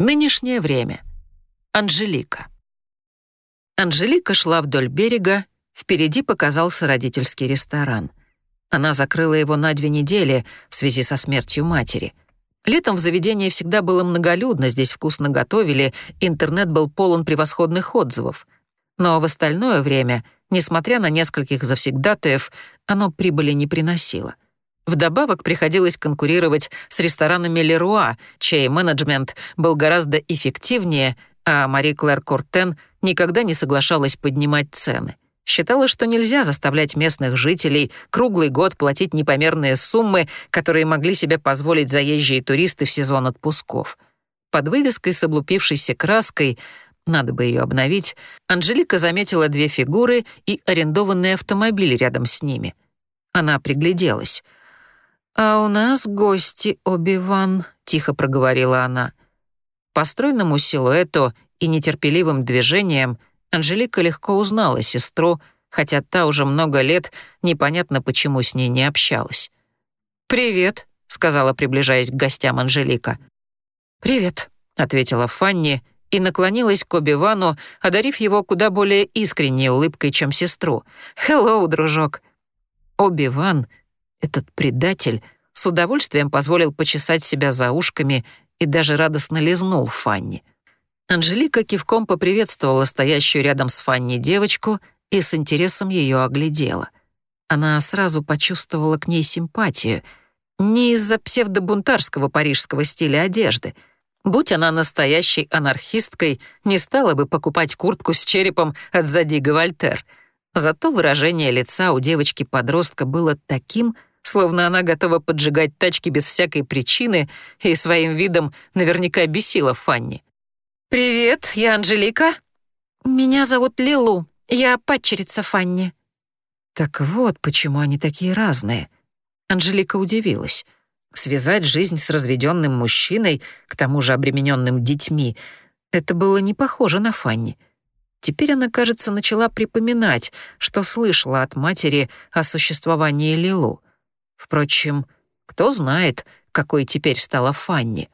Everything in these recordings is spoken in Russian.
Нынешнее время. Анжелика. Анжелика шла вдоль берега, впереди показался родительский ресторан. Она закрыла его на две недели в связи со смертью матери. Летом в заведении всегда было многолюдно, здесь вкусно готовили, интернет был полон превосходных отзывов. Но в остальное время, несмотря на нескольких завсегдатаев, оно прибыли не приносило. Вдобавок приходилось конкурировать с ресторанами Леруа, чей менеджмент был гораздо эффективнее, а Мари Клэр Куртен никогда не соглашалась поднимать цены. Считала, что нельзя заставлять местных жителей круглый год платить непомерные суммы, которые могли себе позволить заезжие туристы в сезон отпусков. Под вывеской с облупившейся краской надо бы ее обновить, Анжелика заметила две фигуры и арендованный автомобиль рядом с ними. Она пригляделась. «А у нас гости, Оби-Ван», — тихо проговорила она. По стройному силуэту и нетерпеливым движениям Анжелика легко узнала сестру, хотя та уже много лет непонятно почему с ней не общалась. «Привет», — сказала, приближаясь к гостям Анжелика. «Привет», — ответила Фанни и наклонилась к Оби-Вану, одарив его куда более искренней улыбкой, чем сестру. «Хеллоу, дружок». Оби-Ван, этот предатель, с удовольствием позволил почесать себя за ушками и даже радостно лизнул Фанни. Анжелика кивком поприветствовала стоящую рядом с Фанни девочку и с интересом ее оглядела. Она сразу почувствовала к ней симпатию. Не из-за псевдобунтарского парижского стиля одежды. Будь она настоящей анархисткой, не стала бы покупать куртку с черепом от Задига Вольтер. Зато выражение лица у девочки-подростка было таким, словно она готова поджигать тачки без всякой причины и своим видом наверняка бесила Фанни. «Привет, я Анжелика». «Меня зовут Лилу, я падчерица Фанни». Так вот, почему они такие разные. Анжелика удивилась. Связать жизнь с разведенным мужчиной, к тому же обремененным детьми, это было не похоже на Фанни. Теперь она, кажется, начала припоминать, что слышала от матери о существовании Лилу. Впрочем, кто знает, какой теперь стала Фанни.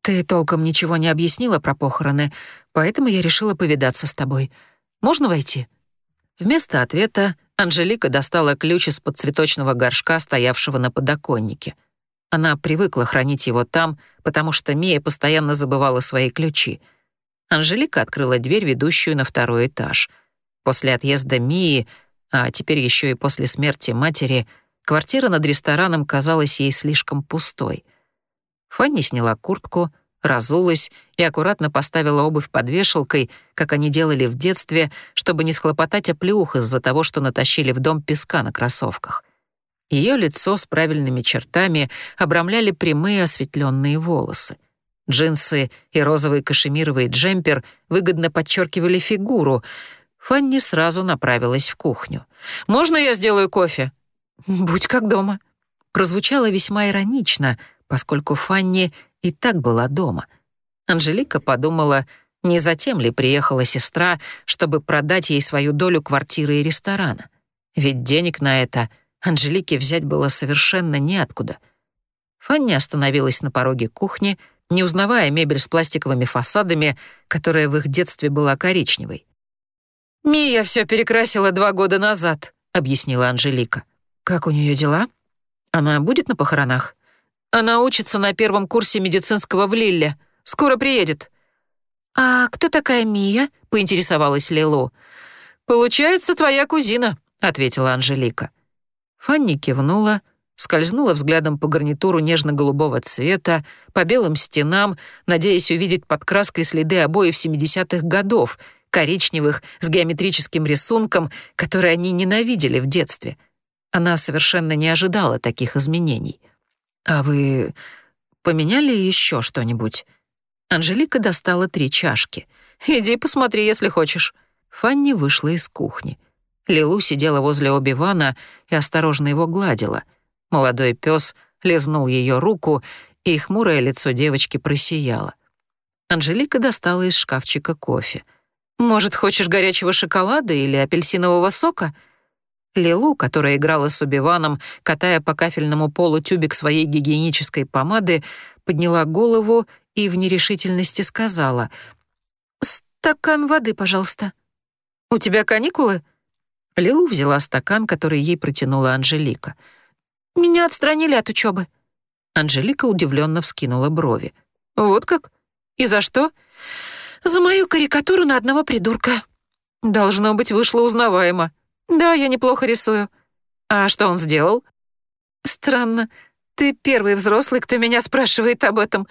«Ты толком ничего не объяснила про похороны, поэтому я решила повидаться с тобой. Можно войти?» Вместо ответа Анжелика достала ключ из-под цветочного горшка, стоявшего на подоконнике. Она привыкла хранить его там, потому что Мия постоянно забывала свои ключи. Анжелика открыла дверь, ведущую на второй этаж. После отъезда Мии, а теперь еще и после смерти матери, квартира над рестораном казалась ей слишком пустой — Фанни сняла куртку, разулась и аккуратно поставила обувь под вешалкой, как они делали в детстве, чтобы не схлопотать оплеух из-за того, что натащили в дом песка на кроссовках. Ее лицо с правильными чертами обрамляли прямые осветленные волосы. Джинсы и розовый кашемировый джемпер выгодно подчеркивали фигуру. Фанни сразу направилась в кухню. «Можно я сделаю кофе?» «Будь как дома». Прозвучало весьма иронично — поскольку Фанни и так была дома. Анжелика подумала, не затем ли приехала сестра, чтобы продать ей свою долю квартиры и ресторана. Ведь денег на это Анжелике взять было совершенно неоткуда. Фанни остановилась на пороге кухни, не узнавая мебель с пластиковыми фасадами, которая в их детстве была коричневой. «Мия все перекрасила два года назад», — объяснила Анжелика. «Как у нее дела? Она будет на похоронах?» Она учится на первом курсе медицинского в Лилле. Скоро приедет». «А кто такая Мия?» — поинтересовалась Лилу. «Получается, твоя кузина», — ответила Анжелика. Фанни кивнула, скользнула взглядом по гарнитуру нежно-голубого цвета, по белым стенам, надеясь увидеть под краской следы обоев 70-х годов, коричневых, с геометрическим рисунком, который они ненавидели в детстве. Она совершенно не ожидала таких изменений. «А вы поменяли еще что-нибудь?» Анжелика достала три чашки. «Иди посмотри, если хочешь». Фанни вышла из кухни. Лилу сидела возле Оби-Вана и осторожно его гладила. Молодой пес лизнул ее руку, и хмурое лицо девочки просияло. Анжелика достала из шкафчика кофе. «Может, хочешь горячего шоколада или апельсинового сока?» Лилу, которая играла с Убиваном, катая по кафельному полу тюбик своей гигиенической помады, подняла голову и в нерешительности сказала «Стакан воды, пожалуйста». «У тебя каникулы?» Лилу взяла стакан, который ей протянула Анжелика. «Меня отстранили от учебы. Анжелика удивленно вскинула брови. «Вот как? И за что?» «За мою карикатуру на одного придурка». «Должно быть, вышло узнаваемо. Да, я неплохо рисую». «А что он сделал?» «Странно. Ты первый взрослый, кто меня спрашивает об этом.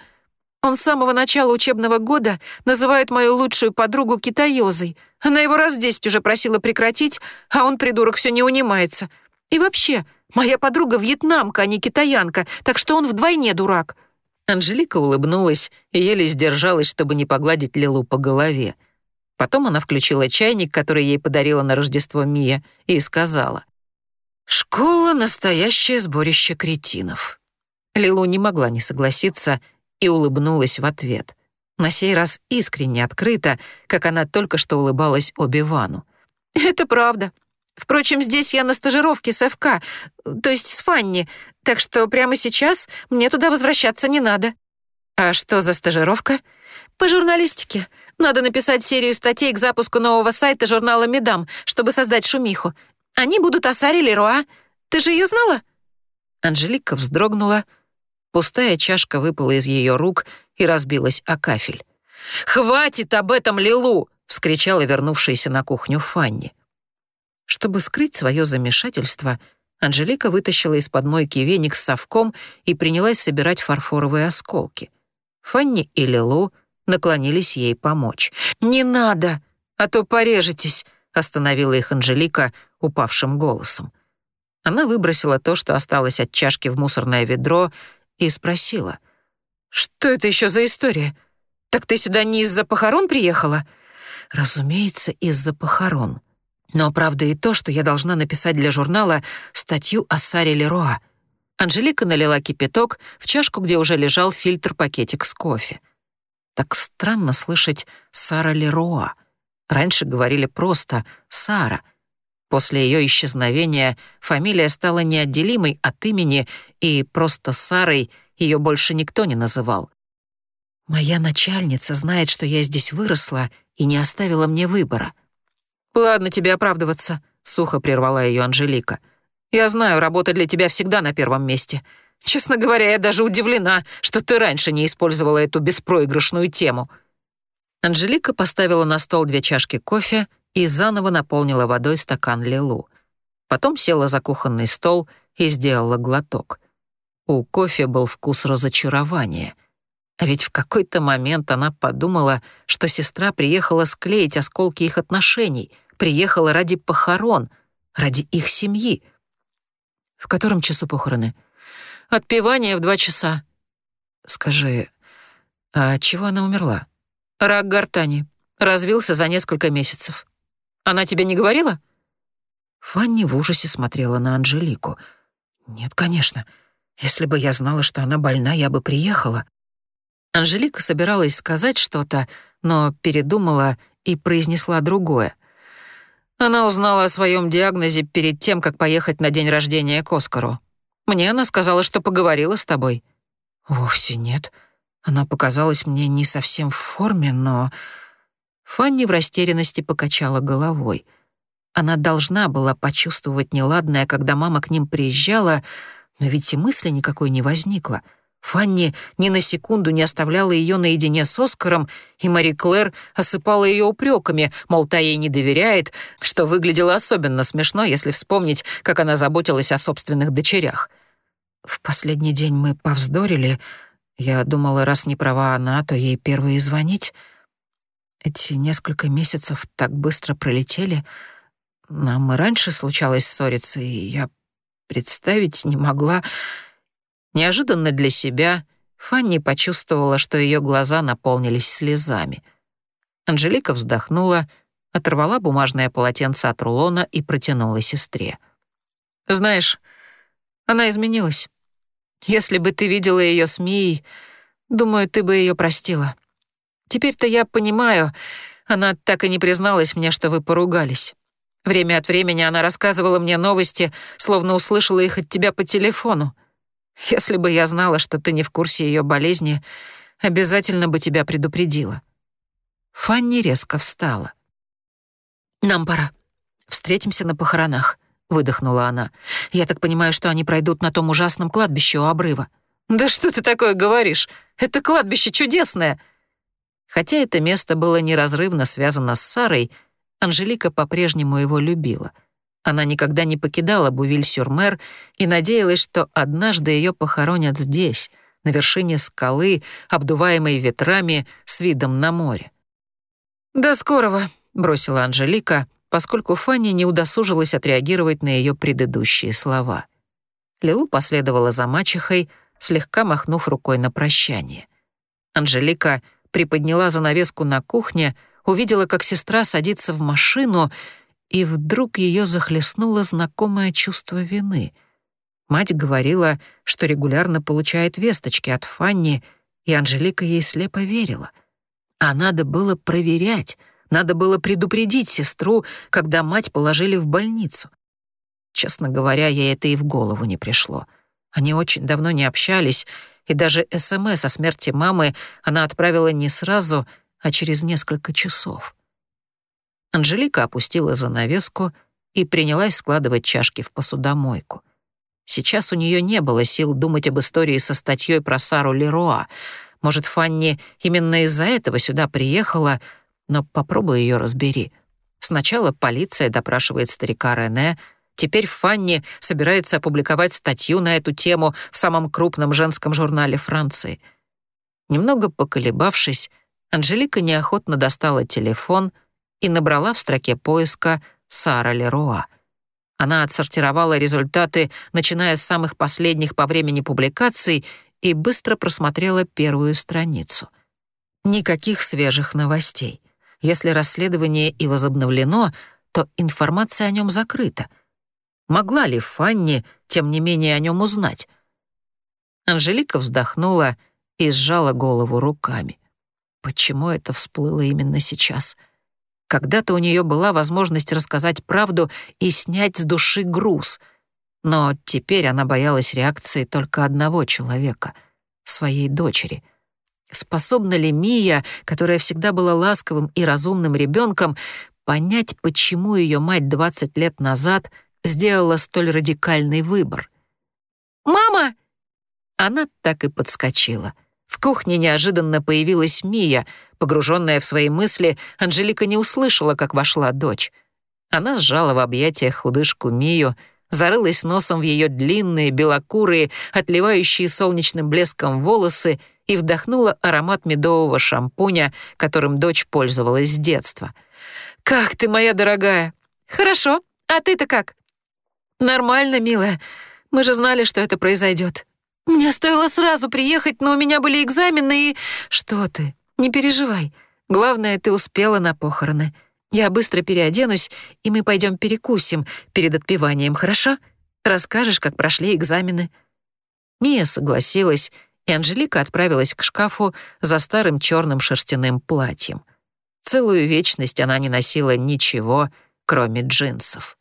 Он с самого начала учебного года называет мою лучшую подругу китаёзой. Она его раз десять уже просила прекратить, а он, придурок, все не унимается. И вообще, моя подруга вьетнамка, а не китаянка, так что он вдвойне дурак». Анжелика улыбнулась и еле сдержалась, чтобы не погладить Лилу по голове. Потом она включила чайник, который ей подарила на Рождество Мия, и сказала. «Школа — настоящее сборище кретинов». Лилу не могла не согласиться и улыбнулась в ответ. На сей раз искренне открыто, как она только что улыбалась Оби-Вану. «Это правда. Впрочем, здесь я на стажировке с ФК, то есть с Фанни, так что прямо сейчас мне туда возвращаться не надо». «А что за стажировка?» «По журналистике. Надо написать серию статей к запуску нового сайта журнала «Медам», чтобы создать шумиху. Они будут о Саре Леруа. Ты же ее знала?» Анжелика вздрогнула. Пустая чашка выпала из ее рук и разбилась о кафель. «Хватит об этом, Лилу!» — вскричала вернувшаяся на кухню Фанни. Чтобы скрыть свое замешательство, Анжелика вытащила из-под мойки веник с совком и принялась собирать фарфоровые осколки. Фанни и Лилу наклонились ей помочь. «Не надо, а то порежетесь», — остановила их Анжелика упавшим голосом. Она выбросила то, что осталось от чашки в мусорное ведро, и спросила. «Что это еще за история? Так ты сюда не из-за похорон приехала?» «Разумеется, из-за похорон. Но правда и то, что я должна написать для журнала статью о Саре Леруа». Анжелика налила кипяток в чашку, где уже лежал фильтр-пакетик с кофе. Так странно слышать «Сара Леруа». Раньше говорили просто «Сара». После ее исчезновения фамилия стала неотделимой от имени, и просто Сарой ее больше никто не называл. «Моя начальница знает, что я здесь выросла и не оставила мне выбора». «Ладно тебе оправдываться», — сухо прервала ее Анжелика. «Я знаю, работа для тебя всегда на первом месте. Честно говоря, я даже удивлена, что ты раньше не использовала эту беспроигрышную тему». Анжелика поставила на стол две чашки кофе и заново наполнила водой стакан Лилу. Потом села за кухонный стол и сделала глоток. У кофе был вкус разочарования. А ведь в какой-то момент она подумала, что сестра приехала склеить осколки их отношений, приехала ради похорон, ради их семьи. В котором часу похороны? Отпевание в два часа. Скажи, а чего она умерла? Рак гортани. Развился за несколько месяцев. Она тебе не говорила?» Фанни в ужасе смотрела на Анжелику. «Нет, конечно. Если бы я знала, что она больна, я бы приехала». Анжелика собиралась сказать что-то, но передумала и произнесла другое. Она узнала о своем диагнозе перед тем, как поехать на день рождения к Оскару. Мне она сказала, что поговорила с тобой. Вовсе нет. Она показалась мне не совсем в форме, но... Фанни в растерянности покачала головой. Она должна была почувствовать неладное, когда мама к ним приезжала, но ведь и мысли никакой не возникло. Фанни ни на секунду не оставляла ее наедине с Оскаром, и Мари Клэр осыпала ее упреками, мол, та ей не доверяет, что выглядело особенно смешно, если вспомнить, как она заботилась о собственных дочерях. В последний день мы повздорили. Я думала, раз не права она, то ей первой звонить — эти несколько месяцев так быстро пролетели. Нам и раньше случалось ссориться, и я представить не могла. Неожиданно для себя Фанни почувствовала, что ее глаза наполнились слезами. Анжелика вздохнула, оторвала бумажное полотенце от рулона и протянула сестре. «Знаешь, она изменилась. Если бы ты видела ее с Мией, думаю, ты бы ее простила». Теперь-то я понимаю, она так и не призналась мне, что вы поругались. Время от времени она рассказывала мне новости, словно услышала их от тебя по телефону. Если бы я знала, что ты не в курсе ее болезни, обязательно бы тебя предупредила». Фанни резко встала. «Нам пора. Встретимся на похоронах», — выдохнула она. «Я так понимаю, что они пройдут на том ужасном кладбище у обрыва». «Да что ты такое говоришь? Это кладбище чудесное!» Хотя это место было неразрывно связано с Сарой, Анжелика по-прежнему его любила. Она никогда не покидала Бувиль-Сюрмер и надеялась, что однажды ее похоронят здесь, на вершине скалы, обдуваемой ветрами, с видом на море. «До скорого», — бросила Анжелика, поскольку Фанни не удосужилась отреагировать на ее предыдущие слова. Лилу последовала за мачехой, слегка махнув рукой на прощание. Анжелика приподняла занавеску на кухне, увидела, как сестра садится в машину, и вдруг ее захлестнуло знакомое чувство вины. Мать говорила, что регулярно получает весточки от Фанни, и Анжелика ей слепо верила — а надо было проверять, надо было предупредить сестру, когда мать положили в больницу. Честно говоря, ей это и в голову не пришло. Они очень давно не общались, и даже СМС о смерти мамы она отправила не сразу, а через несколько часов. Анжелика опустила занавеску и принялась складывать чашки в посудомойку. Сейчас у нее не было сил думать об истории со статьей про Сару Леруа — может, Фанни именно из-за этого сюда приехала, но попробуй ее разбери. Сначала полиция допрашивает старика Рене, теперь Фанни собирается опубликовать статью на эту тему в самом крупном женском журнале Франции. Немного поколебавшись, Анжелика неохотно достала телефон и набрала в строке поиска «Сара Леруа». Она отсортировала результаты, начиная с самых последних по времени публикаций — и быстро просмотрела первую страницу. Никаких свежих новостей. Если расследование и возобновлено, то информация о нем закрыта. Могла ли Фанни, тем не менее, о нем узнать? Анжелика вздохнула и сжала голову руками. Почему это всплыло именно сейчас? Когда-то у нее была возможность рассказать правду и снять с души груз — но теперь она боялась реакции только одного человека — своей дочери. Способна ли Мия, которая всегда была ласковым и разумным ребенком, понять, почему ее мать 20 лет назад сделала столь радикальный выбор? «Мама!» Она так и подскочила. В кухне неожиданно появилась Мия. Погруженная в свои мысли, Анжелика не услышала, как вошла дочь. Она сжала в объятиях худышку Мию — зарылась носом в ее длинные, белокурые, отливающие солнечным блеском волосы и вдохнула аромат медового шампуня, которым дочь пользовалась с детства. «Как ты, моя дорогая?» «Хорошо. А ты-то как?» «Нормально, милая. Мы же знали, что это произойдет. Мне стоило сразу приехать, но у меня были экзамены и...» «Что ты? Не переживай. Главное, ты успела на похороны. Я быстро переоденусь, и мы пойдем перекусим перед отпеванием, хорошо? Расскажешь, как прошли экзамены». Мия согласилась, и Анжелика отправилась к шкафу за старым черным шерстяным платьем. Целую вечность она не носила ничего, кроме джинсов.